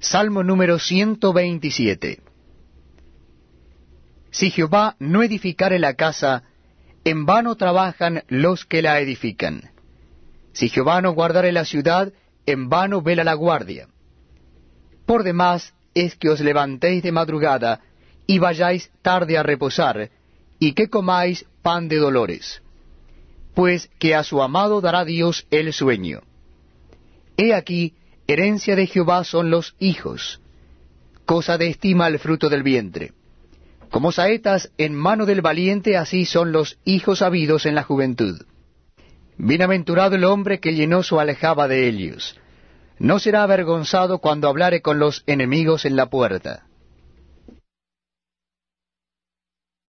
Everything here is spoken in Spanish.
Salmo número 127 Si Jehová no edificare la casa, en vano trabajan los que la edifican. Si Jehová no guardare la ciudad, en vano vela la guardia. Por demás es que os levantéis de madrugada, y vayáis tarde a reposar, y que comáis pan de dolores. Pues que a su amado dará Dios el sueño. He aquí, herencia de Jehová son los hijos, cosa de estima el fruto del vientre. Como saetas en mano del valiente, así son los hijos habidos en la juventud. Bienaventurado el hombre que llenó su alejaba de ellos. No será avergonzado cuando hablare con los enemigos en la puerta.